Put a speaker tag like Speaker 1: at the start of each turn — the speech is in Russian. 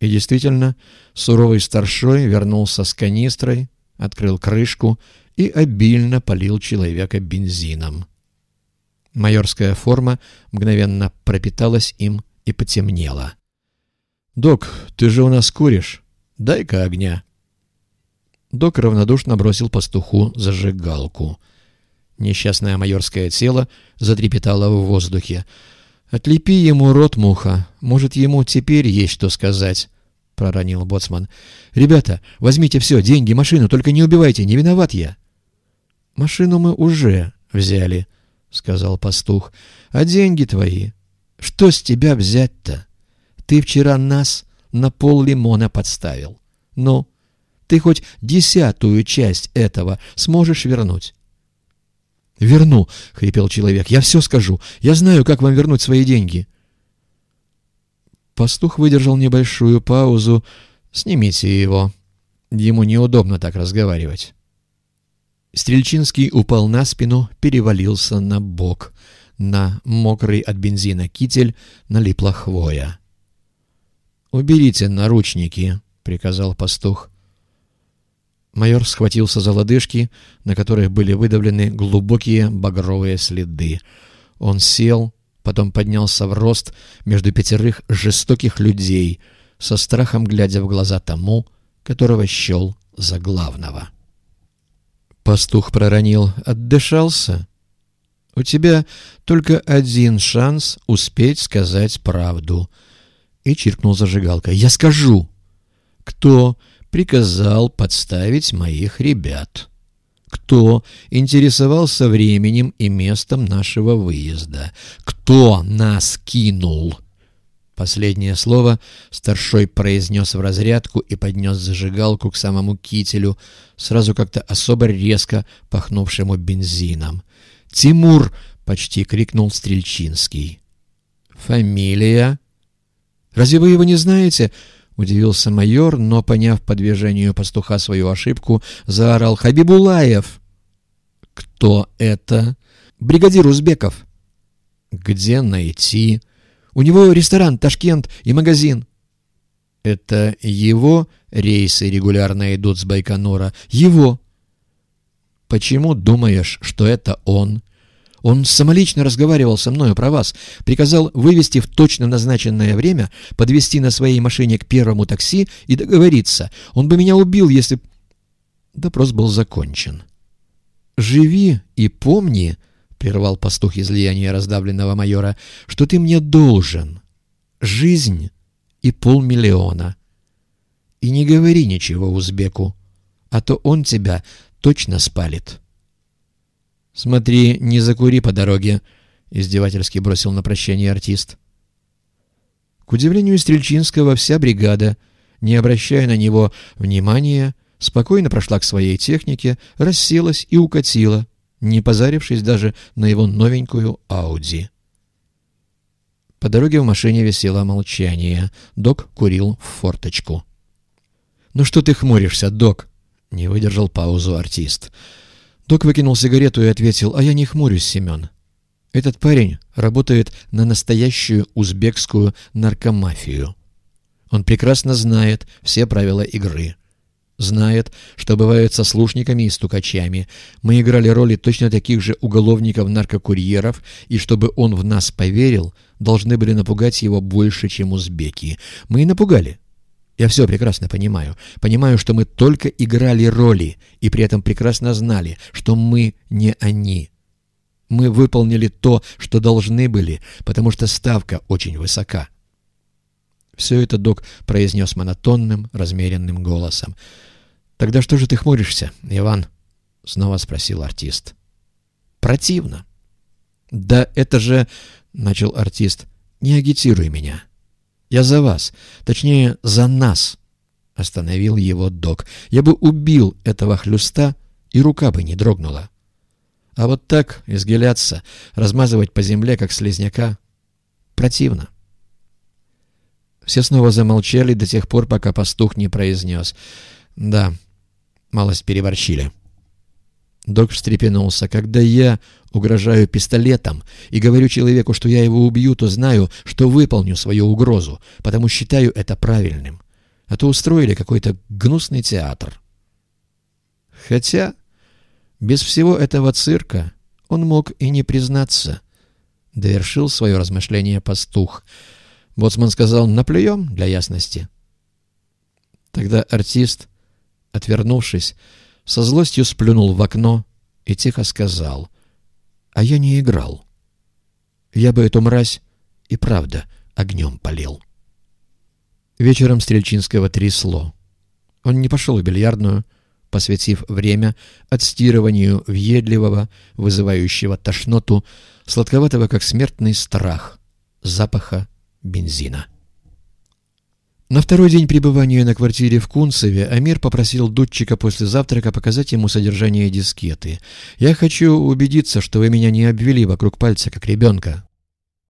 Speaker 1: И действительно, суровый старшой вернулся с канистрой, открыл крышку и обильно полил человека бензином. Майорская форма мгновенно пропиталась им и потемнела. «Док, ты же у нас куришь. Дай-ка огня». Док равнодушно бросил пастуху зажигалку. Несчастное майорское тело затрепетало в воздухе. «Отлепи ему рот, муха. Может, ему теперь есть что сказать», — проронил боцман. «Ребята, возьмите все, деньги, машину, только не убивайте, не виноват я». «Машину мы уже взяли», — сказал пастух. «А деньги твои? Что с тебя взять-то? Ты вчера нас на пол лимона подставил. Ну, ты хоть десятую часть этого сможешь вернуть?» «Верну», — хрипел человек. «Я все скажу. Я знаю, как вам вернуть свои деньги». Пастух выдержал небольшую паузу. «Снимите его. Ему неудобно так разговаривать». Стрельчинский упал на спину, перевалился на бок. На мокрый от бензина китель налипла хвоя. «Уберите наручники», — приказал пастух. Майор схватился за лодыжки, на которых были выдавлены глубокие багровые следы. Он сел, потом поднялся в рост между пятерых жестоких людей, со страхом глядя в глаза тому, которого щел за главного. Пастух проронил «Отдышался?» «У тебя только один шанс успеть сказать правду». И чиркнул зажигалкой. «Я скажу!» «Кто приказал подставить моих ребят. Кто интересовался временем и местом нашего выезда? Кто нас кинул?» Последнее слово старшой произнес в разрядку и поднес зажигалку к самому кителю, сразу как-то особо резко пахнувшему бензином. «Тимур!» — почти крикнул Стрельчинский. «Фамилия?» «Разве вы его не знаете?» Удивился майор, но, поняв по движению пастуха свою ошибку, заорал «Хабибулаев!» «Кто это?» «Бригадир Узбеков». «Где найти?» «У него ресторан, Ташкент и магазин». «Это его рейсы регулярно идут с Байконура?» «Его». «Почему думаешь, что это он?» Он самолично разговаривал со мною про вас, приказал вывести в точно назначенное время, подвести на своей машине к первому такси и договориться. Он бы меня убил, если... Допрос был закончен. «Живи и помни», — прервал пастух излияния раздавленного майора, — «что ты мне должен. Жизнь и полмиллиона. И не говори ничего узбеку, а то он тебя точно спалит». «Смотри, не закури по дороге», — издевательски бросил на прощание артист. К удивлению Стрельчинского, вся бригада, не обращая на него внимания, спокойно прошла к своей технике, расселась и укатила, не позарившись даже на его новенькую Ауди. По дороге в машине висело молчание. Док курил в форточку. «Ну что ты хмуришься, док?» — не выдержал паузу артист. Док выкинул сигарету и ответил, «А я не хмурюсь, Семен. Этот парень работает на настоящую узбекскую наркомафию. Он прекрасно знает все правила игры. Знает, что бывает со слушниками и стукачами. Мы играли роли точно таких же уголовников-наркокурьеров, и чтобы он в нас поверил, должны были напугать его больше, чем узбеки. Мы и напугали». Я все прекрасно понимаю. Понимаю, что мы только играли роли, и при этом прекрасно знали, что мы не они. Мы выполнили то, что должны были, потому что ставка очень высока. Все это док произнес монотонным, размеренным голосом. «Тогда что же ты хмуришься, Иван?» — снова спросил артист. «Противно». «Да это же...» — начал артист. «Не агитируй меня». Я за вас, точнее, за нас, — остановил его док. Я бы убил этого хлюста, и рука бы не дрогнула. А вот так изгиляться, размазывать по земле, как слизняка, противно. Все снова замолчали до тех пор, пока пастух не произнес. Да, малость переборчили. Док встрепенулся. «Когда я угрожаю пистолетом и говорю человеку, что я его убью, то знаю, что выполню свою угрозу, потому считаю это правильным. а то устроили какой-то гнусный театр. Хотя без всего этого цирка он мог и не признаться. Довершил свое размышление пастух. Боцман сказал «наплюем для ясности». Тогда артист, отвернувшись, со злостью сплюнул в окно и тихо сказал «А я не играл. Я бы эту мразь и правда огнем полил». Вечером Стрельчинского трясло. Он не пошел в бильярдную, посвятив время отстирыванию въедливого, вызывающего тошноту, сладковатого, как смертный страх, запаха бензина. На второй день пребывания на квартире в Кунцеве Амир попросил Дудчика после завтрака показать ему содержание дискеты. «Я хочу убедиться, что вы меня не обвели вокруг пальца, как ребенка»,